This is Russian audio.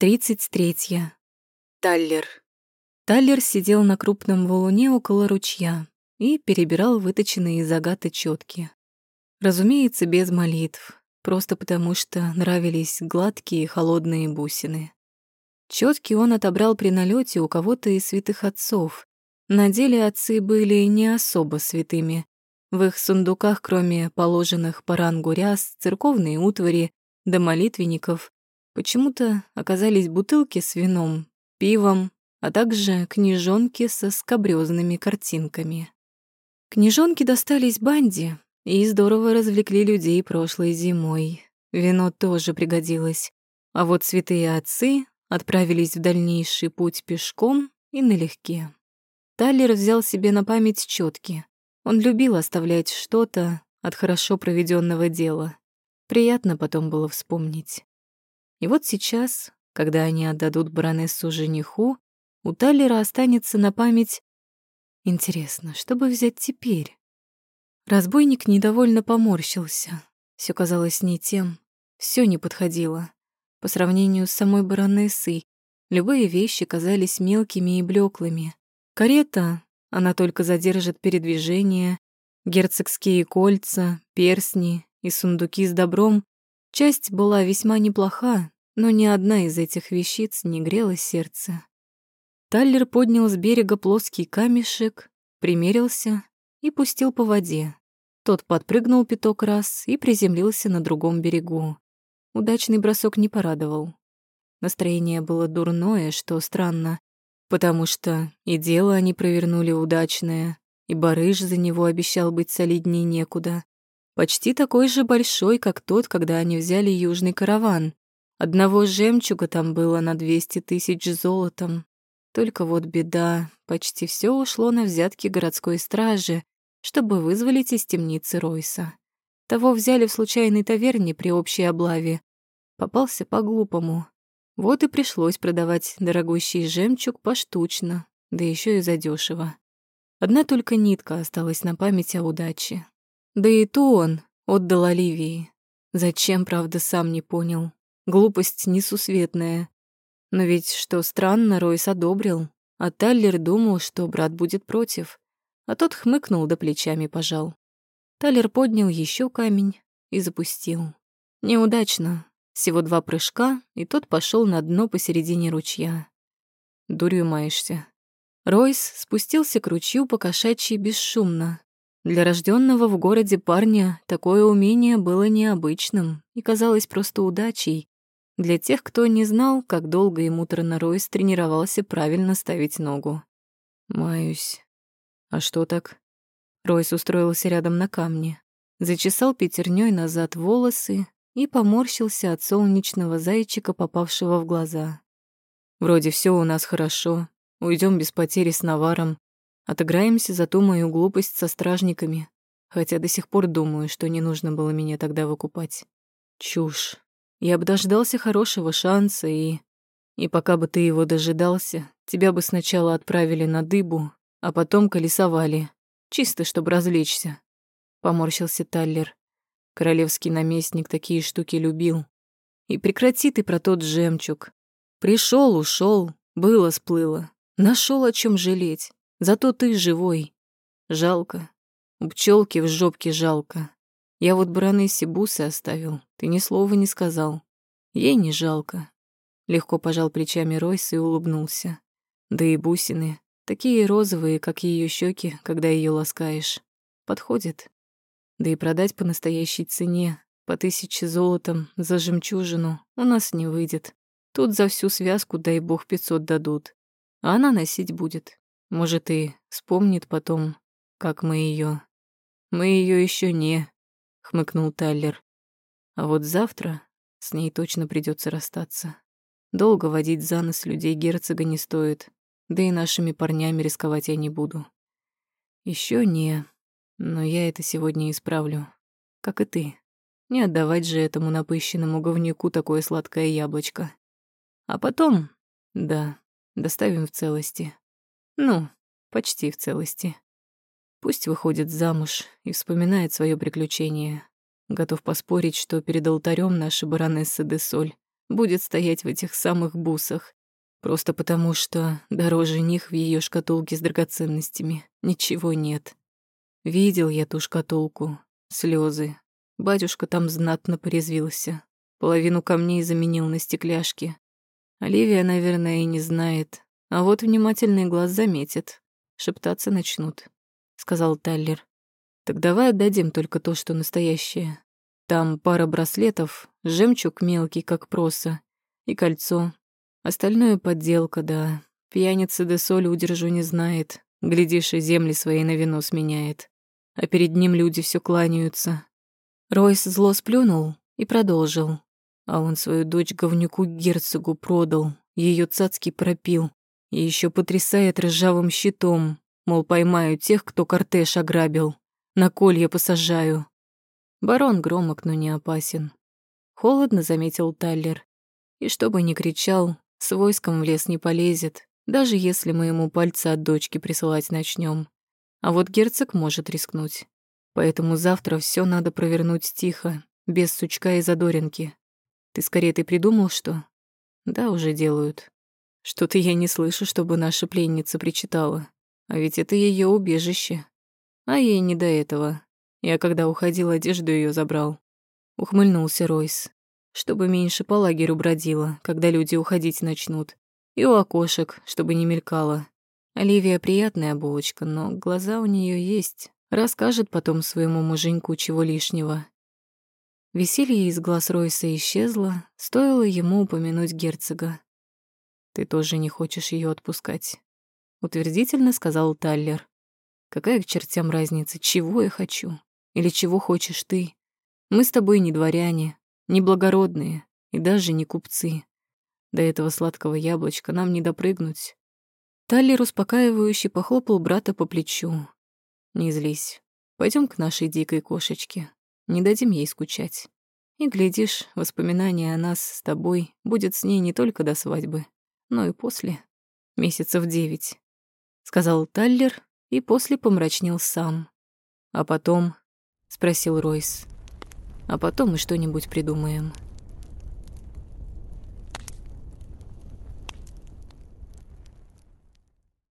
Тридцать третья. Таллер. Таллер сидел на крупном валуне около ручья и перебирал выточенные из агата четки. Разумеется, без молитв, просто потому что нравились гладкие холодные бусины. Четки он отобрал при налете у кого-то из святых отцов. На деле отцы были не особо святыми. В их сундуках, кроме положенных по рангу ряс, церковные утвари да молитвенников, почему-то оказались бутылки с вином, пивом, а также книжонки со скабрёзными картинками. Книжонки достались банде и здорово развлекли людей прошлой зимой. Вино тоже пригодилось. А вот святые отцы отправились в дальнейший путь пешком и налегке. Таллер взял себе на память четки. Он любил оставлять что-то от хорошо проведенного дела. Приятно потом было вспомнить. И вот сейчас, когда они отдадут баронессу жениху, у Таллера останется на память... Интересно, что бы взять теперь? Разбойник недовольно поморщился. Все казалось не тем, все не подходило. По сравнению с самой баронессой, любые вещи казались мелкими и блеклыми. Карета, она только задержит передвижение, герцогские кольца, персни и сундуки с добром. Часть была весьма неплоха, но ни одна из этих вещиц не грела сердце. Таллер поднял с берега плоский камешек, примерился и пустил по воде. Тот подпрыгнул пяток раз и приземлился на другом берегу. Удачный бросок не порадовал. Настроение было дурное, что странно, потому что и дело они провернули удачное, и барыш за него обещал быть солиднее некуда. Почти такой же большой, как тот, когда они взяли южный караван. Одного жемчуга там было на 200 тысяч золотом. Только вот беда, почти все ушло на взятки городской стражи, чтобы вызволить из темницы Ройса. Того взяли в случайной таверне при общей облаве. Попался по-глупому. Вот и пришлось продавать дорогущий жемчуг поштучно, да еще и задешево. Одна только нитка осталась на память о удаче. Да и ту он отдал Оливии. Зачем, правда, сам не понял. Глупость несусветная. Но ведь, что странно, Ройс одобрил, а Таллер думал, что брат будет против а тот хмыкнул да плечами пожал. Талер поднял еще камень и запустил. Неудачно. Всего два прыжка, и тот пошел на дно посередине ручья. Дурью маешься. Ройс спустился к ручью по кошачьи бесшумно. Для рожденного в городе парня такое умение было необычным и казалось просто удачей. Для тех, кто не знал, как долго и муторно Ройс тренировался правильно ставить ногу. «Маюсь», «А что так?» Ройс устроился рядом на камне, зачесал пятерней назад волосы и поморщился от солнечного зайчика, попавшего в глаза. «Вроде все у нас хорошо, уйдем без потери с наваром, отыграемся за ту мою глупость со стражниками, хотя до сих пор думаю, что не нужно было меня тогда выкупать. Чушь. Я бы дождался хорошего шанса и... И пока бы ты его дожидался, тебя бы сначала отправили на дыбу, а потом колесовали, чисто чтобы развлечься. Поморщился Таллер. Королевский наместник такие штуки любил. И прекрати ты про тот жемчуг. Пришел, ушел, было сплыло. Нашел о чем жалеть. Зато ты живой. Жалко. У пчелки в жопке жалко. Я вот баронессе бусы оставил, ты ни слова не сказал. Ей не жалко. Легко пожал плечами Ройс и улыбнулся. Да и бусины. Такие розовые, как ее щеки, когда ее ласкаешь. Подходит. Да и продать по настоящей цене, по тысяче золотом, за жемчужину, у нас не выйдет. Тут за всю связку, дай бог, пятьсот дадут. А она носить будет. Может, и вспомнит потом, как мы ее. Мы ее еще не, хмыкнул Таллер. А вот завтра с ней точно придется расстаться. Долго водить за нос людей герцога не стоит. Да и нашими парнями рисковать я не буду. Еще не, но я это сегодня исправлю. Как и ты. Не отдавать же этому напыщенному говнюку такое сладкое яблочко. А потом, да, доставим в целости. Ну, почти в целости. Пусть выходит замуж и вспоминает свое приключение. Готов поспорить, что перед алтарем наша баронесса де Соль будет стоять в этих самых бусах. Просто потому, что дороже них в ее шкатулке с драгоценностями ничего нет. Видел я ту шкатулку, слезы. Батюшка там знатно порезвился. Половину камней заменил на стекляшки. Оливия, наверное, и не знает. А вот внимательный глаз заметит. Шептаться начнут, — сказал Таллер. Так давай отдадим только то, что настоящее. Там пара браслетов, жемчуг мелкий, как проса, и кольцо. Остальное подделка, да. Пьяница де соли удержу не знает. Глядишь, и земли свои на вино сменяет. А перед ним люди все кланяются. Ройс зло сплюнул и продолжил. А он свою дочь говнюку герцогу продал, ее цацки пропил. И еще потрясает ржавым щитом, мол, поймаю тех, кто кортеж ограбил. На колье посажаю. Барон громок, но не опасен. Холодно заметил Таллер. И чтобы не кричал, с войском в лес не полезет, даже если мы ему пальцы от дочки присылать начнем. А вот герцог может рискнуть. Поэтому завтра все надо провернуть тихо, без сучка и задоринки. Ты скорее ты придумал, что? Да, уже делают. Что-то я не слышу, чтобы наша пленница причитала. А ведь это ее убежище. А ей не до этого. Я когда уходил, одежду ее забрал. Ухмыльнулся Ройс. Чтобы меньше по лагерю бродила, когда люди уходить начнут. И у окошек, чтобы не мелькало. Оливия приятная булочка, но глаза у нее есть. Расскажет потом своему муженьку чего лишнего. Веселье из глаз Ройса исчезло, стоило ему упомянуть герцога. «Ты тоже не хочешь ее отпускать», — утвердительно сказал Таллер. «Какая к чертям разница, чего я хочу? Или чего хочешь ты? Мы с тобой не дворяне, не благородные и даже не купцы. До этого сладкого яблочка нам не допрыгнуть». Таллер успокаивающе похлопал брата по плечу. «Не злись. Пойдем к нашей дикой кошечке. Не дадим ей скучать. И, глядишь, воспоминание о нас с тобой будет с ней не только до свадьбы, но и после. Месяцев девять. Сказал Таллер и после помрачнел сам. А потом... Спросил Ройс. А потом мы что-нибудь придумаем.